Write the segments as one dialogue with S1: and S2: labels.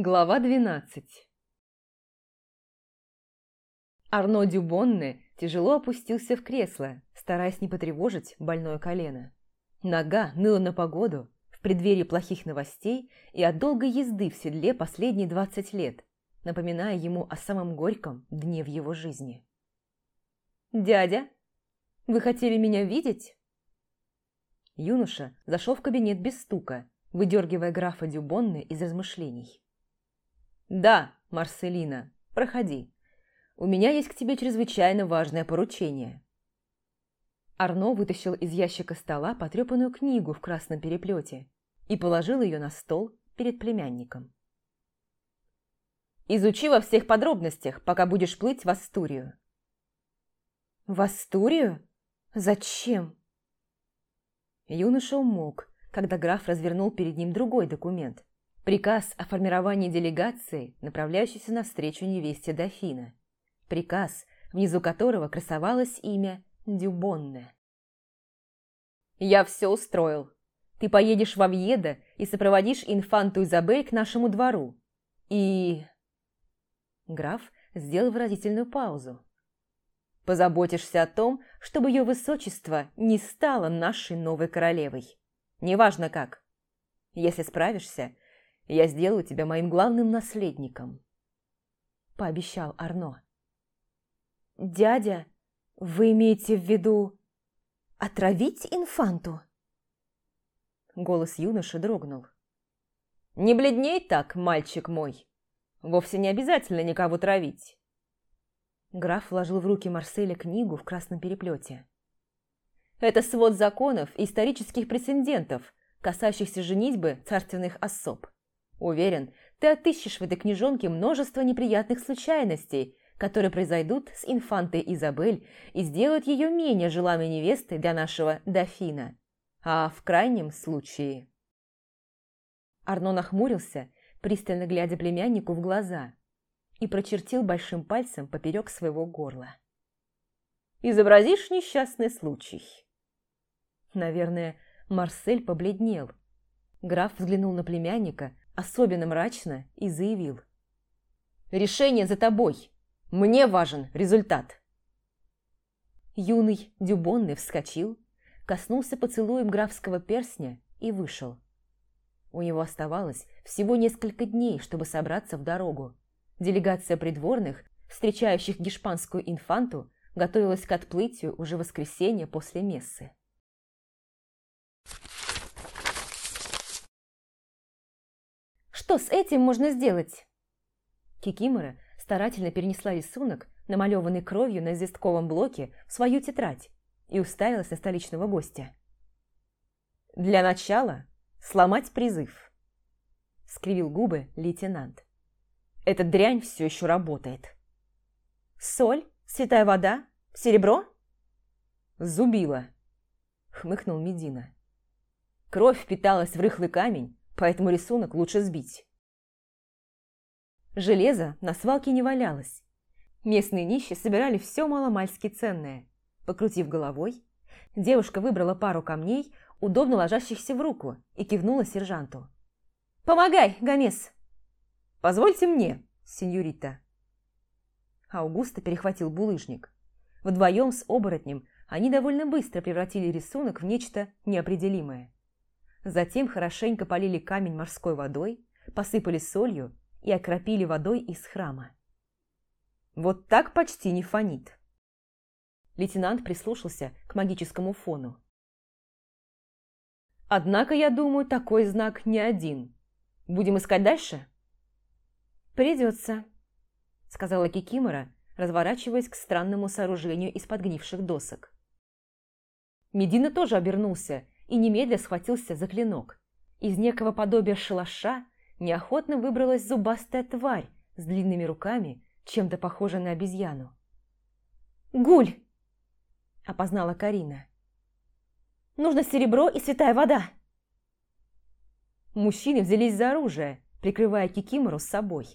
S1: Глава 12 Арно Дюбонне тяжело опустился в кресло, стараясь не потревожить больное колено. Нога ныла на погоду, в преддверии плохих новостей и от долгой езды в седле последние 20 лет, напоминая ему о самом горьком дне в его жизни. «Дядя, вы хотели меня видеть?» Юноша зашел в кабинет без стука, выдергивая графа Дюбонны из размышлений. «Да, Марселина, проходи. У меня есть к тебе чрезвычайно важное поручение». Арно вытащил из ящика стола потрепанную книгу в красном переплете и положил ее на стол перед племянником. «Изучи во всех подробностях, пока будешь плыть в Астурию».
S2: «В Астурию? Зачем?»
S1: Юноша умолк, когда граф развернул перед ним другой документ, Приказ о формировании делегации, направляющейся навстречу невесте дофина. Приказ, внизу которого красовалось имя Дюбонне. «Я все устроил. Ты поедешь в Авьедо и сопроводишь инфанту Изабель к нашему двору. И...» Граф сделал выразительную паузу. «Позаботишься о том, чтобы ее высочество не стало нашей новой королевой. Неважно как. Если справишься, я сделаю тебя моим главным наследником», – пообещал Арно.
S2: «Дядя, вы имеете в виду отравить инфанту?»
S1: Голос юноши дрогнул. «Не бледней так, мальчик мой. Вовсе не обязательно никого травить». Граф вложил в руки Марселя книгу в красном переплете. «Это свод законов и исторических прецедентов, касающихся женитьбы царственных особ. Уверен, ты отыщешь в этой книжонке множество неприятных случайностей, которые произойдут с инфантой Изабель и сделают ее менее желанной невестой для нашего дофина. А в крайнем случае... Арно нахмурился, пристально глядя племяннику в глаза, и прочертил большим пальцем поперек своего горла. «Изобразишь несчастный случай?» Наверное, Марсель побледнел. Граф взглянул на племянника, особенно мрачно и заявил. «Решение за тобой. Мне важен результат». Юный Дюбонный вскочил, коснулся поцелуем графского перстня и вышел. У него оставалось всего несколько дней, чтобы собраться в дорогу. Делегация придворных, встречающих гешпанскую инфанту, готовилась к отплытию уже воскресенье после мессы.
S2: Что с этим можно сделать?»
S1: Кикимора старательно перенесла рисунок, намалеванный кровью на известковом блоке, в свою тетрадь и уставилась на столичного гостя. «Для начала сломать призыв», — скривил губы лейтенант. «Эта дрянь все еще работает».
S2: «Соль? Святая вода? Серебро?»
S1: «Зубила», — хмыкнул Медина. Кровь впиталась в рыхлый камень, поэтому рисунок лучше сбить. Железо на свалке не валялось. Местные нищие собирали все маломальски ценное. Покрутив головой, девушка выбрала пару камней, удобно ложащихся в руку, и кивнула сержанту.
S2: «Помогай, Гомес!»
S1: «Позвольте мне, сеньорита!» Аугуста перехватил булыжник. Вдвоем с оборотнем они довольно быстро превратили рисунок в нечто неопределимое. Затем хорошенько полили камень морской водой, посыпали солью и окропили водой из храма. Вот так почти не фонит. Лейтенант прислушался к магическому фону. Однако, я думаю, такой знак не один. Будем искать дальше?
S2: Придется,
S1: сказала Кикимора, разворачиваясь к странному сооружению из подгнивших досок. Медина тоже обернулся и немедля схватился за клинок. Из некого подобия шалаша неохотно выбралась зубастая тварь с длинными руками, чем-то похожая на обезьяну.
S2: «Гуль!»
S1: – опознала Карина.
S2: «Нужно серебро и святая вода!»
S1: Мужчины взялись за оружие, прикрывая Кикимору с собой.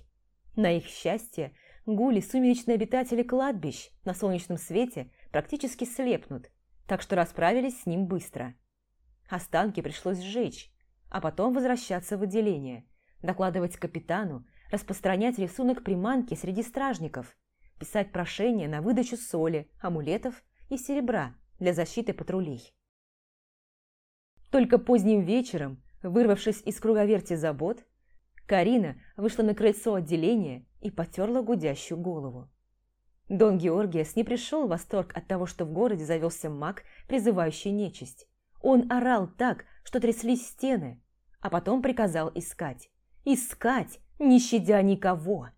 S1: На их счастье, гули – сумеречные обитатели кладбищ на солнечном свете практически слепнут, так что расправились с ним быстро – Останки пришлось сжечь, а потом возвращаться в отделение, докладывать капитану, распространять рисунок приманки среди стражников, писать прошения на выдачу соли, амулетов и серебра для защиты патрулей. Только поздним вечером, вырвавшись из круговерти забот, Карина вышла на крыльцо отделения и потерла гудящую голову. Дон Георгиас не пришел в восторг от того, что в городе завелся маг, призывающий нечисть. Он орал так, что тряслись стены, а потом приказал искать. Искать, не щадя никого.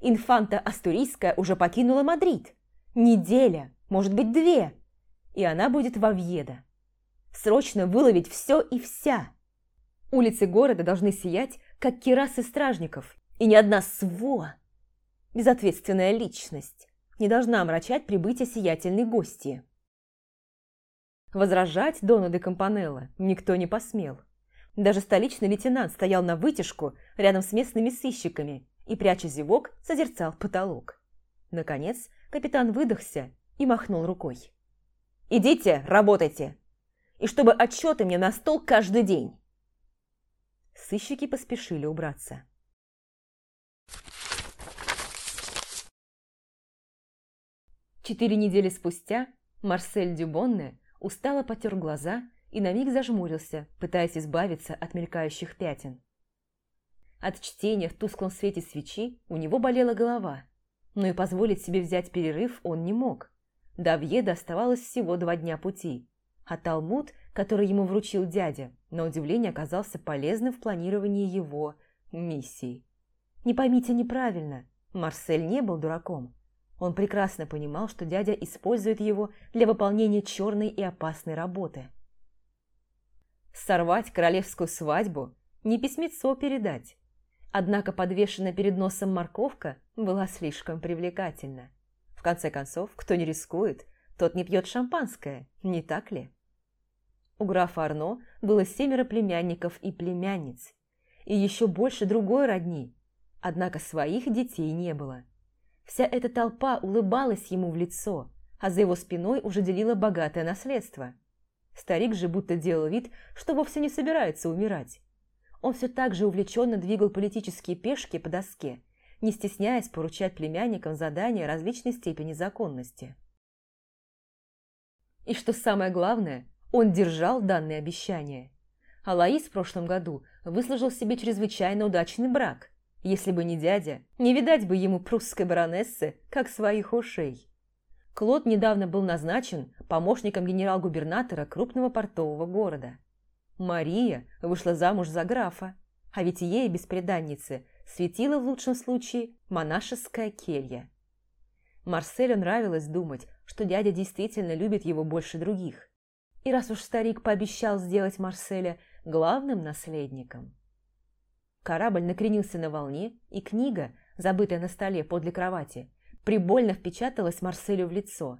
S1: Инфанта Астурийская уже покинула Мадрид. Неделя, может быть, две. И она будет в Овьедо. Срочно выловить все и вся. Улицы города должны сиять, как керасы стражников. И ни одна сво, безответственная личность, не должна омрачать прибытие сиятельной гости. Возражать Дону де Компанелло никто не посмел. Даже столичный лейтенант стоял на вытяжку рядом с местными сыщиками и, пряча зевок, созерцал потолок. Наконец, капитан выдохся и махнул рукой. «Идите, работайте! И чтобы отчеты мне на стол каждый день!» Сыщики поспешили убраться. Четыре недели спустя Марсель Дюбонне устало потер глаза и на миг зажмурился, пытаясь избавиться от мелькающих пятен. От чтения в тусклом свете свечи у него болела голова, но и позволить себе взять перерыв он не мог. До Вьеда оставалось всего два дня пути, а Талмуд, который ему вручил дядя, на удивление оказался полезным в планировании его миссии. Не поймите неправильно, Марсель не был дураком. Он прекрасно понимал, что дядя использует его для выполнения черной и опасной работы – Сорвать королевскую свадьбу не письмецо передать. Однако подвешенная перед носом морковка была слишком привлекательна. В конце концов, кто не рискует, тот не пьет шампанское, не так ли? У графа Арно было семеро племянников и племянниц, и еще больше другой родни, однако своих детей не было. Вся эта толпа улыбалась ему в лицо, а за его спиной уже делила богатое наследство – Старик же будто делал вид, что вовсе не собирается умирать. Он все так же увлеченно двигал политические пешки по доске, не стесняясь поручать племянникам задания различной степени законности. И что самое главное, он держал данные обещания. Алаис в прошлом году выслужил себе чрезвычайно удачный брак. Если бы не дядя, не видать бы ему прусской баронессы, как своих ушей. Клод недавно был назначен помощником генерал-губернатора крупного портового города. Мария вышла замуж за графа, а ведь ей, беспреданнице, светила в лучшем случае монашеская келья. Марселю нравилось думать, что дядя действительно любит его больше других. И раз уж старик пообещал сделать Марселя главным наследником. Корабль накренился на волне, и книга, забытая на столе подле кровати, прибольно впечаталась Марселю в лицо.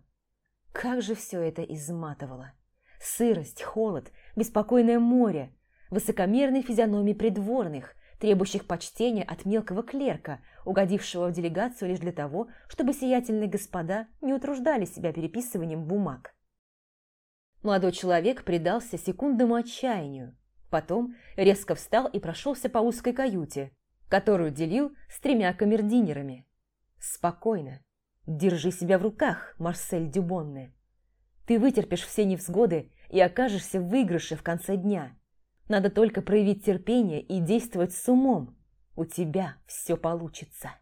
S1: Как же все это изматывало! Сырость, холод, беспокойное море, высокомерные физиономии придворных, требующих почтения от мелкого клерка, угодившего в делегацию лишь для того, чтобы сиятельные господа не утруждали себя переписыванием бумаг. Молодой человек предался секундному отчаянию, потом резко встал и прошелся по узкой каюте, которую делил с тремя камердинерами. Спокойно. Держи себя в руках, Марсель Дюбонне. Ты вытерпишь все невзгоды и окажешься в выигрыше в конце дня. Надо только проявить терпение и действовать с умом. У тебя все получится.